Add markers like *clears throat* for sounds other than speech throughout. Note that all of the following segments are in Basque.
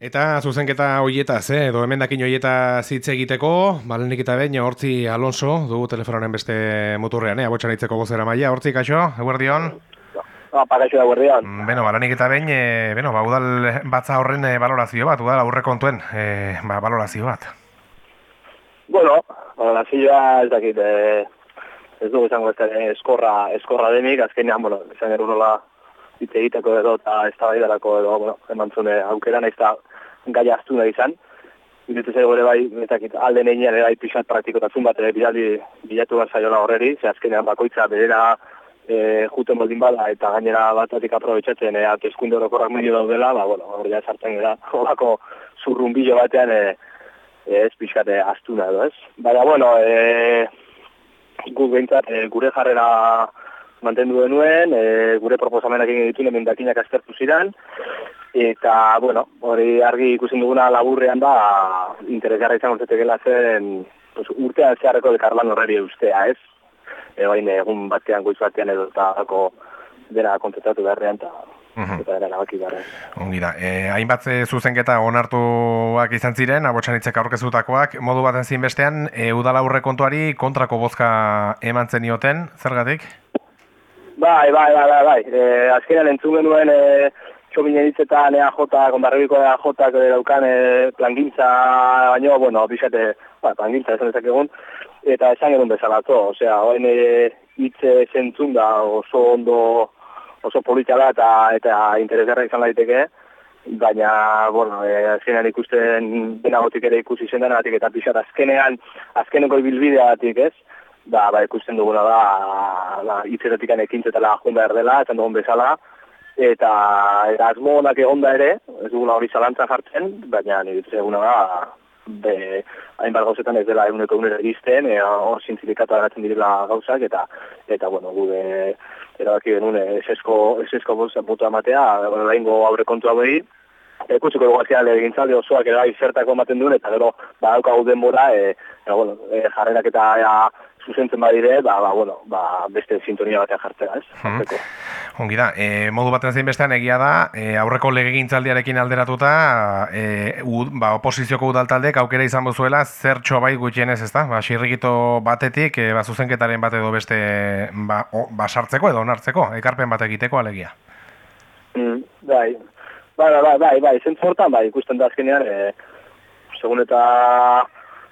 Eta zuzenketa hoietaz, eh? edo emendakin hoieta zitze egiteko, balenik eta behin, hortzi Alonso, dugu telefonoren beste muturrean, eh? abotxan itzeko gozera maia, hortzi kaixo, eguerdion? Ah, pakaixo da eguerdion. Mm, beno, balenik eta behin, e, beno, ba, udal batza horren e, balorazio bat, udal aurre kontuen, e, ba, balorazio bat. Bueno, balorazioa ez dakit, e, ez dugu izango ez eskorra, eskorra denik, azkenean, bueno, izan eru nola hitz egiteko edo eta ez da edo, bueno, emantzune aukera nahiz gai astu nahi izan. Bitu zego ere bai, metakit, alde neinean ere bai pixat praktikotasun bat ere bidali bilatu bat zaiola horreri, ze azkenean bakoitza bedera e, juten baldin bada eta gainera batatik aprobetsatzen e, ateskunde horrekorrak medio daudela, ba, bueno, hori ja sartzen gara, *laughs* horako zurrun bilo batean e, e, ez pixat e, astu nahi, ez? Baina, bueno, e, gu behintzat, e, gure jarrera mantendu denuen, e, gure proposamenak egin ditu nemendakinak aztertu ziren, Eta, bueno, hori argi ikusten duguna laburrean da, interesgarra izan urtetekela zen pues, urtean zeharreko dekarlan horreri ustea, ez? E, egun batean, goiz batean edo eta ako dena kontetatu beharrean, eta beharrean. Ongi da, e, hainbat zuzenketa onartuak izan ziren, abotsan itzek aurkezutakoak, modu baten zin bestean, e, udala aurre kontuari kontrako bozka eman zenioten, zergatik? Bai, bai, bai, bai, bai. E, azkenean entzun genuen, e, txominen hitzetan EAJ, kondarribiko EAJ daukan e, plangintza, baino, bueno, bizate, ba, plangintza esan ezak egun, eta esan egun bezalato, osea, hoen e, hitze zentzun da oso ondo, oso politia da eta, eta interesgarra izan daiteke, baina, bueno, e, azkenean ikusten denagotik ere ikusi zen denatik, eta bizat azkenean, azkeneko ibilbidea batik ez, da, ba, ikusten duguna da, ba, hitzetatik ekintzetela jun behar dela, esan dugun bezala, eta eta asmo honak ere, ez dugula hori zalantza jartzen, baina nire eguna da, be, hainbat gauzetan ez dela eguneko egunero egizten, e, hor zintzilikatu agatzen direla gauzak, eta, eta bueno, gude, erabaki benun, esesko, esesko botu amatea, lehenko aurre kontu hau egin, Ekutsiko dugu azia legintzalde osoak ere bai zertako ematen duen, eta gero badaukagu denbora, e, e, bueno, e, jarrerak eta zuzentzen badire, ba, ba, bueno, ba, beste sintonia batean jartzea, ez? Hmm. Ongi da, e, modu baten zein bestean egia da, e, aurreko legegintzaldiarekin alderatuta, e, u, ba, oposizioko udaltaldek aukera izan bozuela, zer bai gutxienez, ez da? Ba, xirrikito batetik, e, ba, zuzenketaren bat edo beste, ba, o, ba, sartzeko edo onartzeko, ekarpen bat egiteko alegia. Mm, bai, bai, bai, bai, bai, bai, zentzortan, bai, ikusten da azkenean, e, segun eta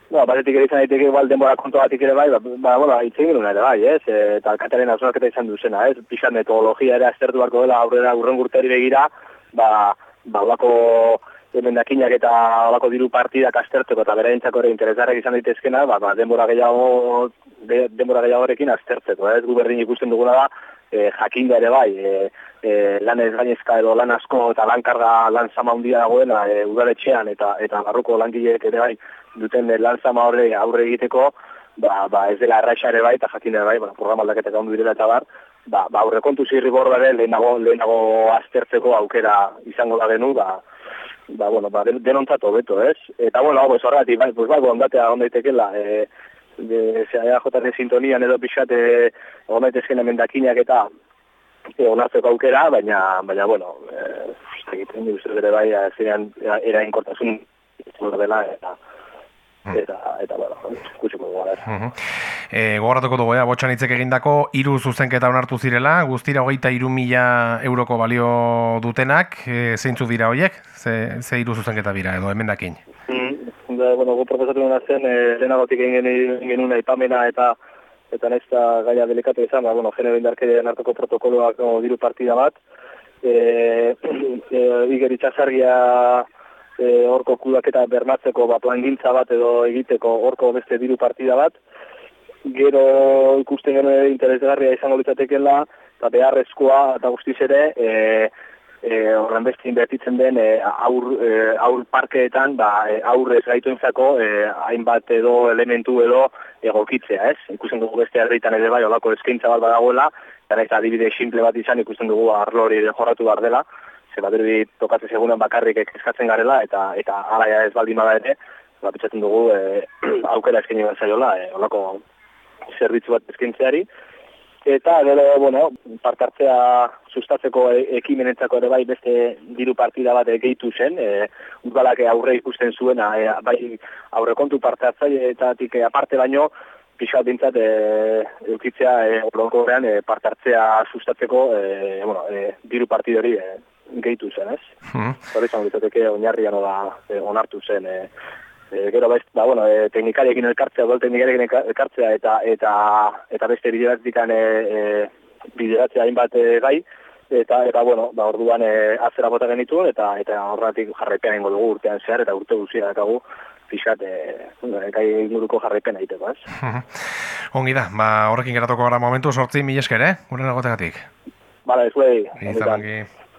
Ba, batetik ere izan daiteke igual denbora kontu batik ere bai, ba, ba bueno, itzen genuen ere bai, ez? E, eta alkataren azunaketa izan duzena, ez? Pixan metodologia ere aztertu barko dela aurrera urren gurteri begira, ba, ba, olako emendakinak eta olako diru partidak aztertuko eta bera ere interesarek izan daitezkena, ba, ba, denbora gehiago, de, denbora gehiago erekin aztertzeko, ez? Guberdin ikusten duguna da, e, jakinda ere bai, e, e, lan ez gainezka edo lan asko eta lan karga lan sama hundia dagoena e, udaletxean eta eta barruko langileek ere bai duten lan sama horre aurre egiteko, ba, ba ez dela erraixa ere bai eta jakinda ere bai, ba, programa aldaketak ondu direla eta bar, ba, ba aurre kontu zirri lehenago, lehenago aztertzeko aukera izango da genu, ba, ba, bueno, ba, denontzatu beto, ez? Eta, bueno, hau, ez horretik, bai, pues, bai, ondatea ondaitekela, e, de CAJ sintonian edo pixate egon daitezken emendakinak eta e, onartzeko aukera, baina, baina bueno, e, egiten du bere bai, zinean era inkortasun dela eta hmm. eta, eta, bueno, ikutsiko dugu gara. Uh -huh. e, Gogoratuko dugu, botxan egindako, iru zuzenketa onartu zirela, guztira hogeita iru mila euroko balio dutenak, e, zeintzu dira horiek, ze, ze iru zuzenketa bira edo emendakin? Da, bueno, gu proposatu dena zen, e, lehenagotik egin genuen aipamena eta eta nesta gaia delikatu izan, ba, bueno, genero indarkedean hartuko protokoloak o, diru partida bat, *clears throat* e, e, iger itxasargia e, orko kudak eta bermatzeko ba, plangintza bat edo egiteko orko beste diru partida bat, gero ikusten genuen interesgarria izango litzatekela, eta beharrezkoa eta guztiz ere, e, e, horren beste inbertitzen den e, aur, e, aur parkeetan ba, e, aurrez gaitu e, hainbat edo elementu edo egokitzea, ez? Ikusten dugu beste herritan ere bai, olako eskaintza bat badagoela, eta ez adibide simple bat izan ikusten dugu arlori jorratu behar dela, ze bat erbi tokatzen segunan bakarrik eskatzen garela, eta eta alaia ez baldin bada ere, bat dugu e, *clears throat* aukera eskaini bat zaiola, e, olako zerbitzu bat eskaintzeari, Eta gero, bueno, partartzea sustatzeko e- ekimenetzako ere bai beste diru partida bat gehitu zen, e, udalak aurre ikusten zuena, e, bai aurrekontu parte hartzaileetatik e, aparte baino, pixat bintzat e, eukitzea e, orokorrean e, parte hartzea sustatzeko e, bueno, e, diru partida hori e, gehitu zen, ez? Mhm. Hori litzateke oinarrian oda, e, onartu zen, e, e, gero baiz, ba, bueno, e, teknikariekin elkartzea, gol teknikariekin elka- elkartzea eta eta eta beste bideratzikan e, e, bideratzea hainbat e, gai, eta eta bueno, ba orduan e, atzera bota genituen eta eta horratik jarraipean egingo dugu urtean zehar eta urte guztia dakagu pixat e, gai inguruko jarraipena egiteko, ez? *laughs* Ongi da, ba, horrekin geratuko gara momentu sortzi mil esker, eh? Gure nagotegatik. Bala, ez zuei.